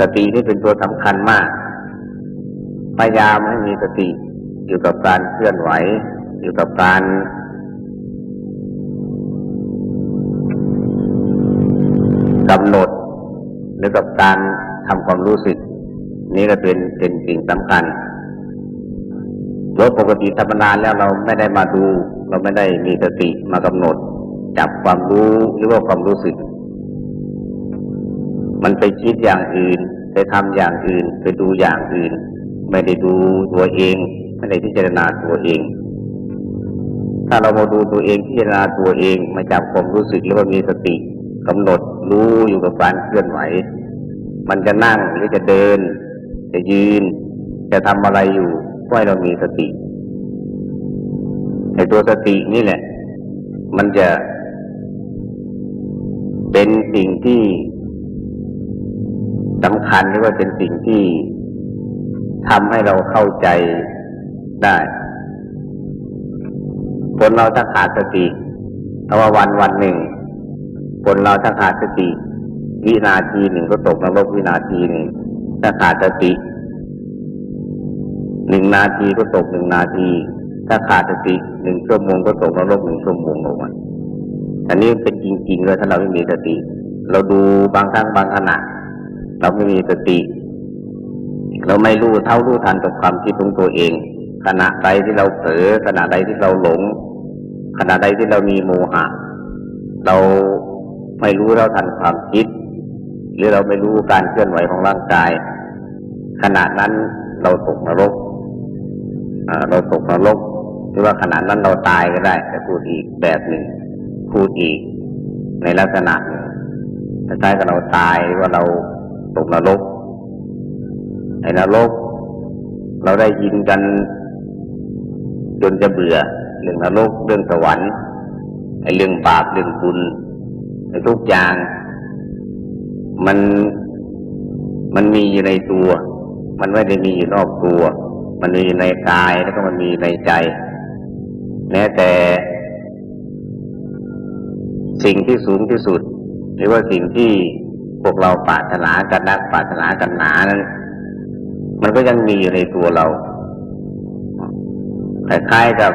สตินี่เป็นตัวสำคัญมาก พยายามให้มีสติอยู่กับการเคลื่อนไหว อยู่กับการกำหนดหรือกับการทำความรู้สึก นี่ก็เป็นเป็นสิ่งสำคัญโดยปกติธรรมดาแล้วเราไม่ได้มาดู เราไม่ได้มีสติมากำหนดจับความรู้หรือว่าความรู้สึก มันไปคิดอย่างอื่น ไปทำอย่างอื่น ไปดูอย่างอื่น ไม่ได้ดูตัวเองไม่ได้พิจารณาตัวเอง ถ้าเรามาดูตัวเองพิจารณาตัวเองมาจับความรู้สึกแล้วก็มีสติกำหนดรู้อยู่กับการเคลื่อนไหว มันจะนั่งหรือจะเดิน จะยืน จะทำอะไรอยู่ก็ให้เรามีสติในตัวสตินี่แหละ มันจะเป็นสิ่งที่ สำคัญหรือว่าเป็นสิ่งที่ทำให้เราเข้าใจได้คนเราถ้าขาดสติเพราะว่าวันวันหนึ่งคนเราถ้าขาดสติ วินาทีหนึ่งก็ตกนรกวินาทีหนึ่งถ้าขาดสติหนึ่งนาทีก็ตกหนึ่งนาที ถ้าขาดสติหนึ่งชั่วโมงก็ตกนรกหนึ่งชั่วโมงลงมาอันนี้เป็นจริงๆเลยถ้าเราไม่มีสติ เราดูบางครั้งบางขณะ เราไม่มีสติ เราไม่รู้เท่ารู้ทันกับความคิดของตัวเอง ขณะใดที่เราเผลอขณะใดที่เราหลง ขณะใดที่เรามีโมหะ เราไม่รู้เราทันความคิด หรือเราไม่รู้การเคลื่อนไหวของร่างกาย ขณะนั้นเราตกนรกเราตกนรกหรือว่าขณะนั้นเราตายก็ได้ แต่พูดอีกแบบหนึ่งพูดอีกในลักษณะหนึ่งคล้ายกับเราตายว่าเรา ตกนรกในนรก เราได้ยินกันจนจะเบื่อ เรื่องนรกเรื่องสวรรค์ไอ้เรื่องบาปเรื่องบุญไอ้ทุกอย่าง มันมันมีอยู่ในตัว มันไม่ได้มีอยู่นอกตัว มันมีในกายแล้วก็มันมีในใจ แม้แต่ สิ่งที่สูงที่สุด หรือว่าสิ่งที่ พวกเราปรารถนากันนักปรารถนากันหนานั้น มันก็ยังมีอยู่ในตัวเราคล้ายๆกับ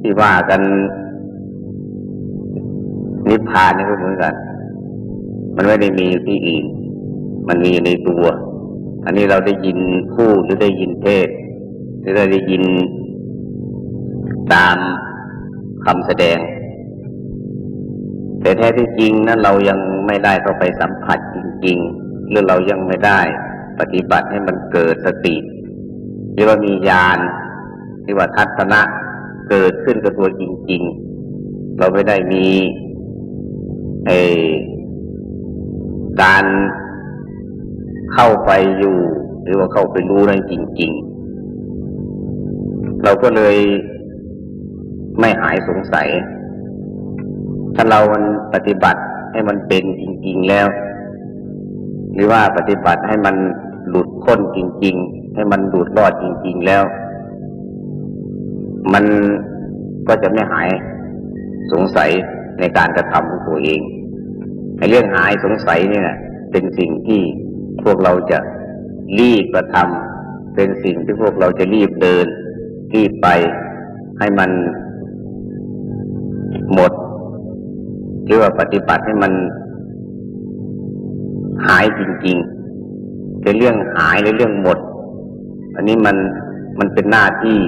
ที่ว่ากันนิพพานนี่ก็เหมือนกัน มันไม่ได้มีที่อื่น มันมีอยู่ในตัว อันนี้เราได้ยินพูดหรือได้ยินเทศหรือได้ยินตามคำแสดง แต่แท้ที่จริงนั้นเรายัง ไม่ได้เข้าไปสัมผัสจริง ๆ หรือเรายังไม่ได้ ปฏิบัติให้มันเกิดสติหรือว่ามีญาณที่ว่าทัศนะเกิดขึ้นกับตัวจริง ๆ เราไม่ได้มีไอการเข้าไปอยู่ หรือว่าเข้าไปรู้นั่นจริง ๆ เราก็เลยไม่หายสงสัย ถ้าเรามันปฏิบัติ ให้มันเป็นจริง ๆแล้ว หรือว่าปฏิบัติให้มันหลุดพ้นจริง ๆ ให้มันหลุดรอดจริง ๆแล้ว มันก็จะไม่หายสงสัยในการกระทำของตัวเองในเรื่องหายสงสัยเนี่นะเป็นสิ่งที่พวกเราจะรีบกระทำเป็นสิ่งที่พวกเราจะรีบเดิน รีบไปให้มันหมด รือว่าปฏิบัติให้มันหายจริงๆจะเรื่องหายหรือเรื่องหมด อันนี้มันมันเป็นหน้าที่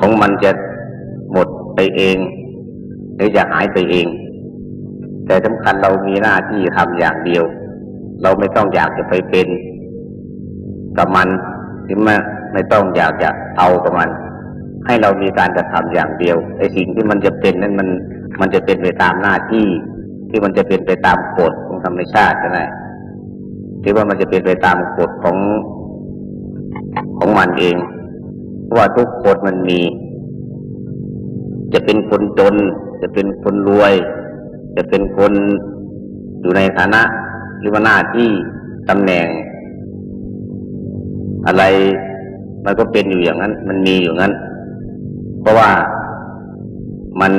ของมันจะหมดไปเองหรือจะหายไปเอง แต่สำคัญเรามีหน้าที่ทำอย่างเดียว เราไม่ต้องอยากจะไปเป็นกับมันหรือไม่ไม่ต้องอยากจะเอากับมัน ให้เรามีการกระทำอย่างเดียวไอ้สิ่งที่มันจะเป็นนั้นมัน มันจะเป็นไปตามหน้าที่ ที่มันจะเป็นไปตามกฎของธรรมชาติก็ได้ที่ว่ามันจะเป็นไปตามกฎของของมันเองเพราะว่าทุกคนมันมี จะเป็นคนจน จะเป็นคนรวย จะเป็นคนอยู่ในฐานะหรือว่าหน้าที่ตำแหน่ง อะไรมันก็เป็นอยู่อย่างนั้น มันมีอยู่งั้น เพราะว่ามัน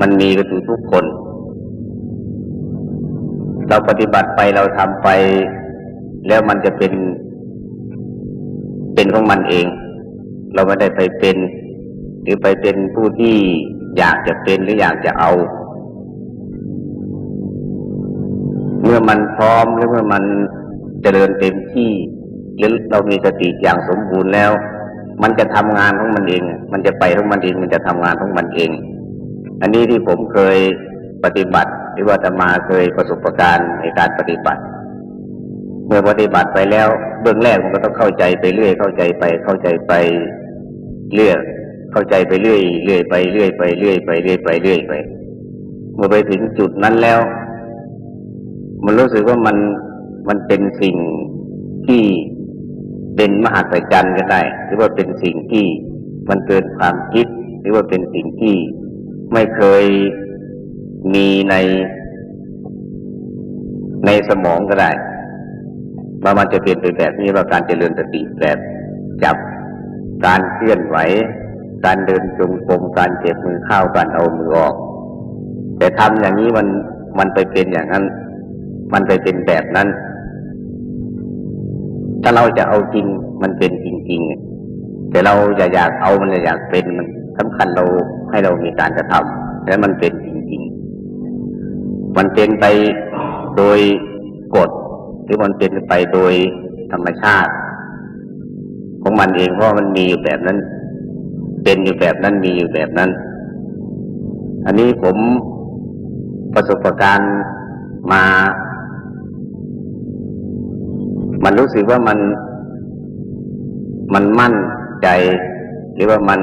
มันมีกันอยู่ทุกคน เราปฏิบัติไปเราทำไป แล้วมันจะเป็น เป็นของมันเอง เราไม่ได้ไปเป็น หรือไปเป็นผู้ที่อยากจะเป็นหรืออยากจะเอา เมื่อมันพร้อมหรือเมื่อมันเจริญเต็มที่หรือเรามีสติอย่างสมบูรณ์แล้ว มันจะทำงานของมันเอง มันจะไปของมันเอง มันจะทำงานของมันเอง อันนี้ที่ผมเคยปฏิบัติหรือว่าจะมาเคยประสบการณ์ในการปฏิบัติ เมื่อปฏิบัติไปแล้ว เบื้องแรกมันก็ต้องเข้าใจไปเรื่อย เข้าใจไป เข้าใจไปเรื่อยเข้าใจไปเรื่อยเรื่อยไปเรื่อยไปเรื่อยไปเรื่อยไปเรื่อยไป เมื่อไปถึงจุดนั้นแล้ว มันรู้สึกว่ามันมันเป็นสิ่งที่เป็นมหัศจรรย์ก็ได้ หรือว่าเป็นสิ่งที่มันเกินความคิด หรือว่าเป็นสิ่งที่ ไม่เคยมีในในสมองก็ได้ว่ามันจะเปลี่ยนไปแบบนี้ว่าการเจริญสติแบบจับการเคลื่อนไหว การเดินจงกรมการเจ็บมือเข้าการเอามือออก แต่ทำอย่างนี้มันมันไปเป็นอย่างนั้น มันไปเป็นแบบนั้น ถ้าเราจะเอาจริงมันเป็นจริงๆแต่เราอยากอยากเอามันอยากเป็นมัน สำคัญเราให้เรามีการกระทำและมันเป็นจริงๆ มันเป็นไปโดยกฎ หรือมันเป็นไปโดยธรรมชาติ ของมันเองเพราะมันมีอยู่แบบนั้น เป็นอยู่แบบนั้นมีอยู่แบบนั้น อันนี้ผมประสบการณ์มา มันรู้สึกว่ามันมันมั่นใจ หรือว่ามัน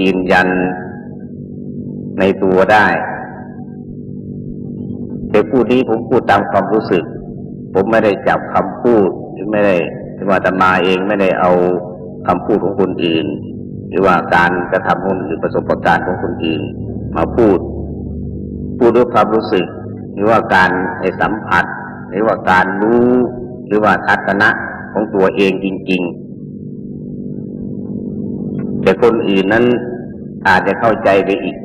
ยืนยันในตัวได้แต่พูดนี้ผมพูดตามความรู้สึก ผมไม่ได้จับคำพูดหรือไม่ได้ที่ว่าตมาเองไม่ได้เอาคำพูดของคนอื่น หรือว่าการกระทำของหรือประสบการณ์ของคนอื่น มาพูด พูดด้วยความรู้สึก หรือว่าการสัมผัส หรือว่าการรู้ หรือว่าทัศนะของตัวเองจริง ๆ แต่คนอื่นนั้นอาจจะเข้าใจไปอีก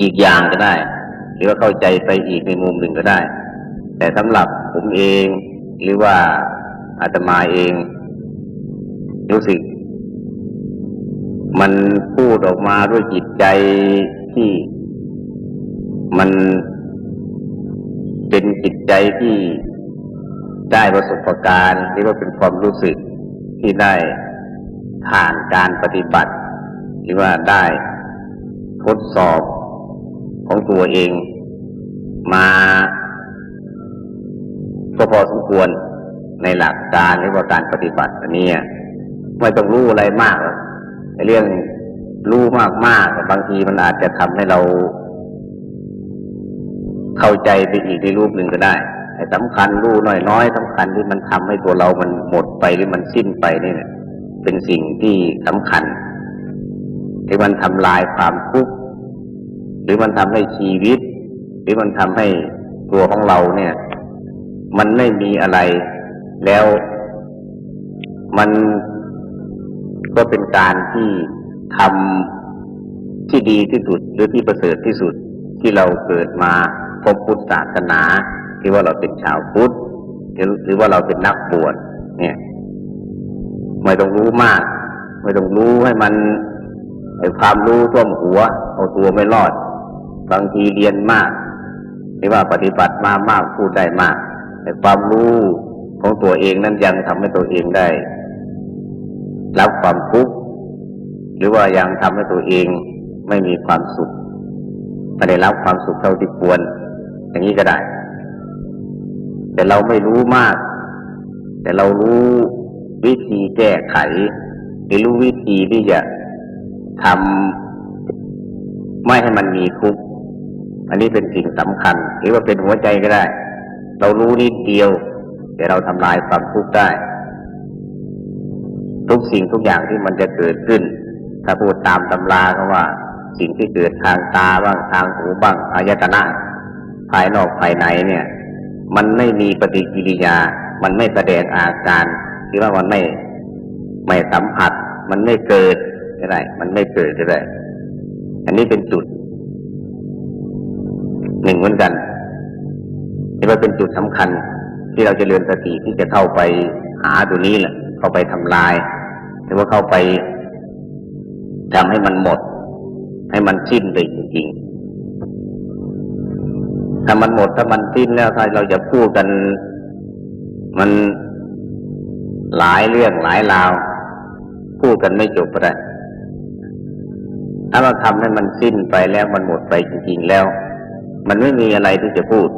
อีกอย่างก็ได้ หรือว่าเข้าใจไปอีกในมุมหนึ่งก็ได้ แต่สำหรับผมเองหรือว่าอาตมาเอง รู้สึก มันพูดออกมาด้วยจิตใจที่มันเป็นจิตใจที่ได้ประสบการณ์หรือว่าเป็นความรู้สึกที่ได้ ผ่านการปฏิบัติหรือว่าได้ทดสอบของตัวเองมาก็พอสมควรในหลักการหรือว่าการปฏิบัติอันนี้ไม่ต้องรู้อะไรมากเรื่องรู้มากมากบางทีมันอาจจะทำให้เรา เข้าใจไปอีกในรูปหนึ่งก็ได้แต่สำคัญรู้น้อยน้อยสำคัญที่มันทำให้ตัวเรามันหมดไปหรือมันสิ้นไปนี่ เป็นสิ่งที่สำคัญที่มันทำลายความทุกข์หรือมันทำให้ชีวิต หรือมันทำให้ตัวของเราเนี่ย มันไม่มีอะไรแล้วมันก็เป็นการที่ทำที่ดีที่สุดหรือที่ประเสริฐที่สุดที่เราเกิดมาพบพุทธศาสนาที่ว่าเราเป็นชาวพุทธหรือว่าเราเป็นนักบวชเนี่ย ไม่ต้องรู้มาก ไม่ต้องรู้ให้มันไอ้ความรู้ท่วมหัว เอาตัวไม่รอด บางทีเรียนมากหรือว่าปฏิบัติมามากพูดได้มาก แต่ความรู้ของตัวเองนั้นยังทำให้ตัวเองได้ รับความทุกข์หรือว่ายังทำให้ตัวเองไม่มีความสุขไม่ได้รับความสุขเท่าที่ควร อย่างนี้ก็ได้ แต่เราไม่รู้มาก แต่เรารู้ วิธีแก้ไข หรือรู้วิธีที่จะทำไม่ให้มันมีทุกข์อันนี้เป็นสิ่งสำคัญ หรือว่าเป็นหัวใจก็ได้ เรารู้นิดเดียว แต่เราทำลายความทุกข์ได้ ทุกสิ่งทุกอย่างที่มันจะเกิดขึ้น ถ้าพูดตามตำราก็ว่า สิ่งที่เกิดทางตาบ้างทางหูบ้างอายตนะภายนอกภายในเนี่ย มันไม่มีปฏิกิริยา มันไม่แสดงอาการ ที่ว่ามันไม่ไม่สัมผัส มันไม่เกิดก็ได้ มันไม่เกิดก็ได้ อันนี้เป็นจุดหนึ่งเหมือนกันนี่มันเป็นจุดสำคัญ ที่เราจะเรียนสติที่จะเข้าไปหาตัวนี้แหละเข้าไปทำลาย หรือว่าเข้าไปทำให้มันหมด ให้มันสิ้นไปจริงๆถ้ามันหมดถ้ามันสิ้นแล้วถ้าเราจะพูดกัน มัน หลายเรื่องหลายราว พูดกันไม่จบเลยถ้าเราทำให้มันสิ้นไปแล้วมันหมดไปจริงๆแล้ว มันไม่มีอะไรที่จะพูด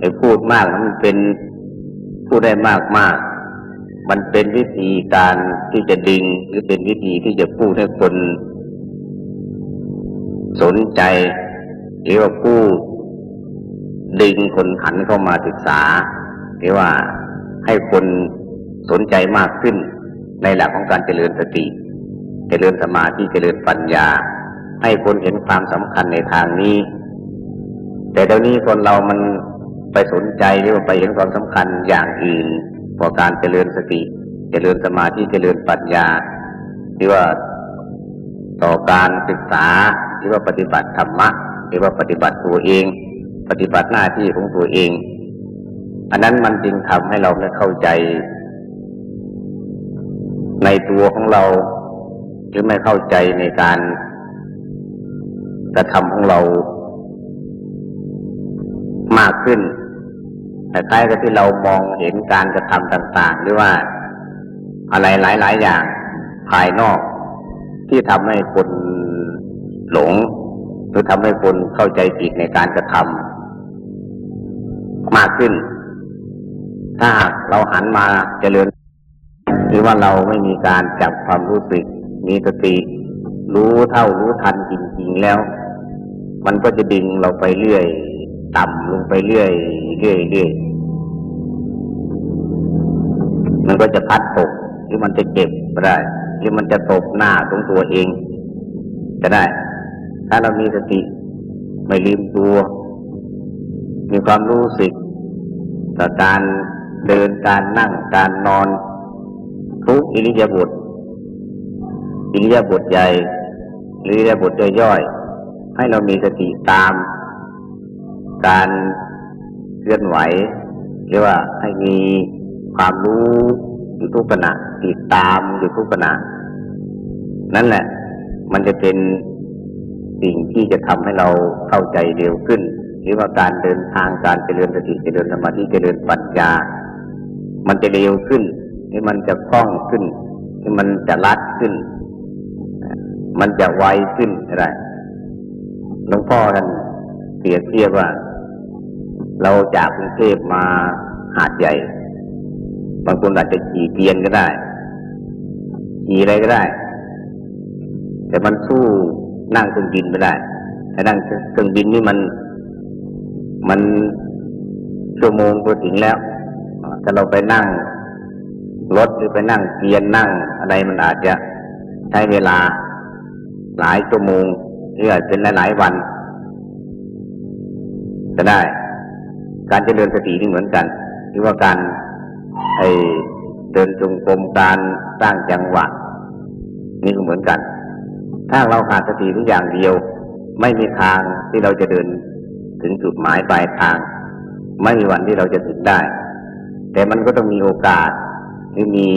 ไอ้พูดมากมันเป็นพูดได้มากมากมันเป็นวิธีการที่จะดึงหรือเป็นวิธีที่จะพูดให้คน สนใจ หรือว่าพูดดึงคนหันเข้ามาศึกษา หรือว่าให้คน สนใจมากขึ้นในหลักของการเจริญสติ เจริญสมาธิเจริญปัญญา ให้คนเห็นความสำคัญในทางนี้ แต่เดี๋ยวนี้คนเรามันไปสนใจหรือว่าไปเห็นความสำคัญอย่างอื่นกว่าการเจริญสติ เจริญสมาธิเจริญปัญญา หรือว่าต่อการศึกษาหรือว่าปฏิบัติธรรมะหรือว่าปฏิบัติตัวเอง ปฏิบัติหน้าที่ของตัวเอง อันนั้นมันจึงทำให้เราไม่เข้าใจ ในตัวของเรา หรือไม่เข้าใจในการกระทำของเรามากขึ้นแต่ใกล้กับที่เรามองเห็นการกระทำต่าง ๆ หรือว่าอะไรหลาย ๆ อย่างภายนอก ที่ทำให้คนหลง หรือทำให้คนเข้าใจผิดในการกระทำมากขึ้น ถ้าเราหันมาเจริญ หรือว่าเราไม่มีการจับความรู้สึก มีสติ รู้เท่ารู้ทันจริงๆแล้ว มันก็จะดึงเราไปเรื่อย ต่ำลงไปเรื่อยเรื่อยเรื่อยมันก็จะพัดตกหรือมันจะเจ็บก็ได้ หรือมันจะตกหน้าตรงตัวเองก็ได้ ถ้าเรามีสติ ไม่ลืมตัว มีความรู้สึกต่อการเดินการนั่งการนอน ทุกอิริยาบถอิริยาบถใหญ่อิริยาบถย่อยๆให้เรามีสติตาม การเคลื่อนไหวหรือว่าให้มีความรู้อยู่ทุกขณะติดตามอยู่ทุกขณะนั่นแหละ มันจะเป็นสิ่งที่จะทำให้เราเข้าใจเร็วขึ้น หรือว่าการเดินทางการเจริญสติเจริญสมาธิเจริญปัญญา มันจะเร็วขึ้น ที่มันจะคล่องขึ้นที่มันจะรัดขึ้น มันจะไวขึ้นอะไรหลวงพ่อท่านเปรียบเทียบว่า เราจากกรุงเทพมาหาดใหญ่บางคนอาจจะขี่เตียนก็ได้ขี่อะไรก็ได้ แต่มันสู้นั่งเครื่องบินไม่ได้แต่นั่งเครื่องบินนี่มันมันชั่วโมงก็ถึงแล้วถ้าเราไปนั่ง รถหรือไปนั่งเตียนนั่งอะไรมันอาจจะใช้เวลาหลายชั่วโมงหรืออาจเป็นหลายวัน ก็ได้ การจเจริญสตินี่เหมือนกันหรือว่าการไอเดินจงกรมการสร้างจังหวะนี่ก็เหมือนกัน ถ้าเราขาดสติทุกอย่างเดียว ไม่มีทางที่เราจะเดินถึงจุดหมายปลายทาง ไม่มีวันที่เราจะถึงได้ แต่มันก็ต้องมีโอกาส หรือมี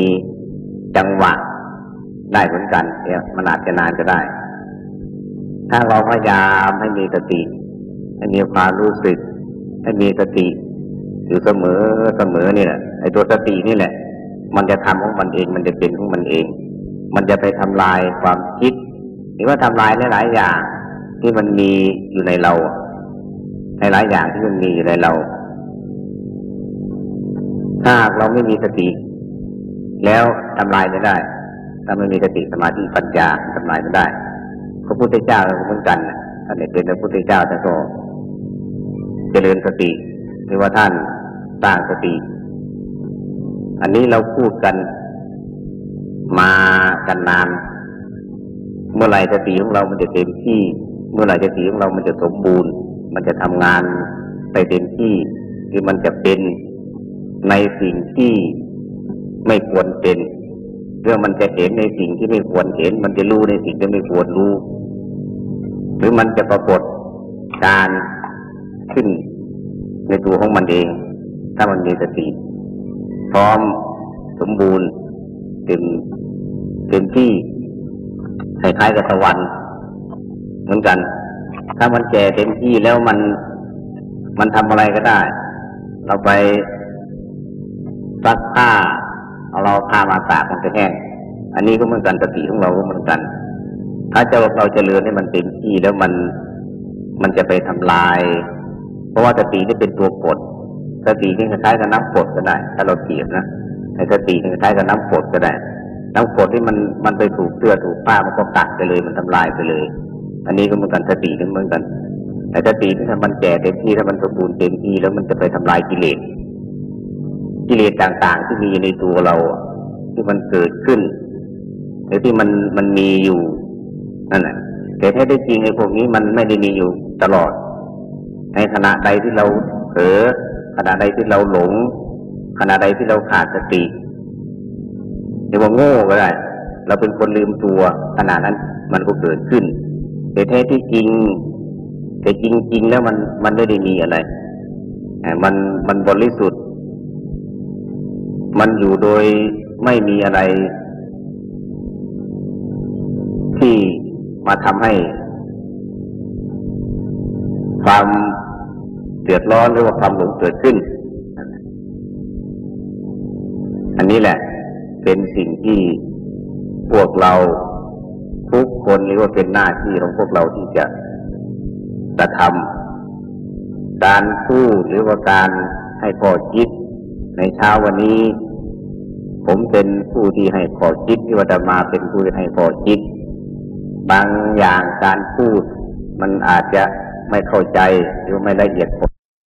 จังหวะได้เหมือนกันเนี่ยมันอาจจะนานก็ได้ ถ้าเราพยายามให้มีสติให้มีความรู้สึก ให้มีสติ อยู่เสมอเสมอนี่แหละไอ้ตัวสตินี่แหละ มันจะทำของมันเอง มันจะเป็นของมันเอง มันจะไปทำลายความคิด หรือว่าทำลายหลาย ๆ อย่าง ที่มันมีอยู่ในเราหลายๆอย่างที่มันมีอยู่ในเรา ถ้าเราไม่มีสติ แล้วทำลายไม่ได้ ถ้าไม่มีสติสมาธิปัญญาทำลายไม่ได้ พระพุทธเจ้าเหมือนกันท่านเป็นพระพุทธเจ้าแต่ก็เจริญสติหรือว่าท่านสร้างสติ อันนี้เราพูดกันมากันนาน เมื่อไหร่สติของเรามันจะเต็มที่ เมื่อไหร่สติของเรามันจะสมบูรณ์ มันจะทำงานไปเต็มที่ คือมันจะเป็นในสิ่งที่ ไม่ควรเป็นเรื่องมันจะเห็นในสิ่งที่ไม่ควรเห็น มันจะรู้ในสิ่งที่ไม่ควรรู้ หรือมันจะปรากฏการขึ้นในตัวของมันเอง ถ้ามันมีสติพร้อมสมบูรณ์เต็มเต็มที่คล้ายๆกับตะวันเหมือนกัน ถ้ามันแก่เต็มที่แล้วมันมันทำอะไรก็ได้ เราไปซักผ้า เอาเราผ้ามาตากมันจะแห้ง อันนี้ก็เหมือนกันสติของเราก็เหมือนกัน ถ้าจะเราจเจริญให้มันเต็มที่แล้วมันมันจะไปทำลาย เพราะว่าสตินี่เป็นตัวกดสตินี่คล้ายกับน้ำกดก็ได้ ถ้าเราเทียบนะในสตินี่คล้ายกับน้ำกดก็ได้ น้ำกดที่มันมันไปถูกเสื้อถูกผ้ามันก็กัดไปเลยมันทำลายไปเลย อันนี้ก็เหมือนกันสตินี่เหมือนกันแต่สติถ้ามันแก่เต็มที่ถ้ามันสมบูรณ์เต็มที่แล้วมันจะไปทำลายกิเลส กิเลสต่างๆ ที่มีในตัวเรา ที่มันเกิดขึ้นหรือที่มันมันมีอยู่นั่นแหละแต่แท้ได้จริงไอ้พวกนี้มันไม่ได้มีอยู่ตลอด ในขณะใดที่เราเผลอขณะใดที่เราหลง ขณะใดที่เราขาดสติเรียกว่าโง่ก็ได้ เราเป็นคนลืมตัวขณะนั้นมันก็เกิดขึ้น แต่แท้ที่จริง แต่จริงๆแล้วมันมันไม่ได้มีอะไรมันมันบริสุทธิ์ มันอยู่โดยไม่มีอะไร ที่มาทำให้ ความเดือดร้อนหรือว่าความหลงเกิดขึ้น อันนี้แหละ เป็นสิ่งที่พวกเราทุกคนหรือว่าเป็นหน้าที่ของพวกเราที่จะกระทำการพูดหรือว่าการให้พอคิดในเช้าวันนี้ ผมเป็นผู้ที่ให้ขอคิดที่วัตมาเป็นผู้ที่ให้ขอคิด บางอย่างการพูด มันอาจจะไม่เข้าใจหรือไม่ละเอียดพอ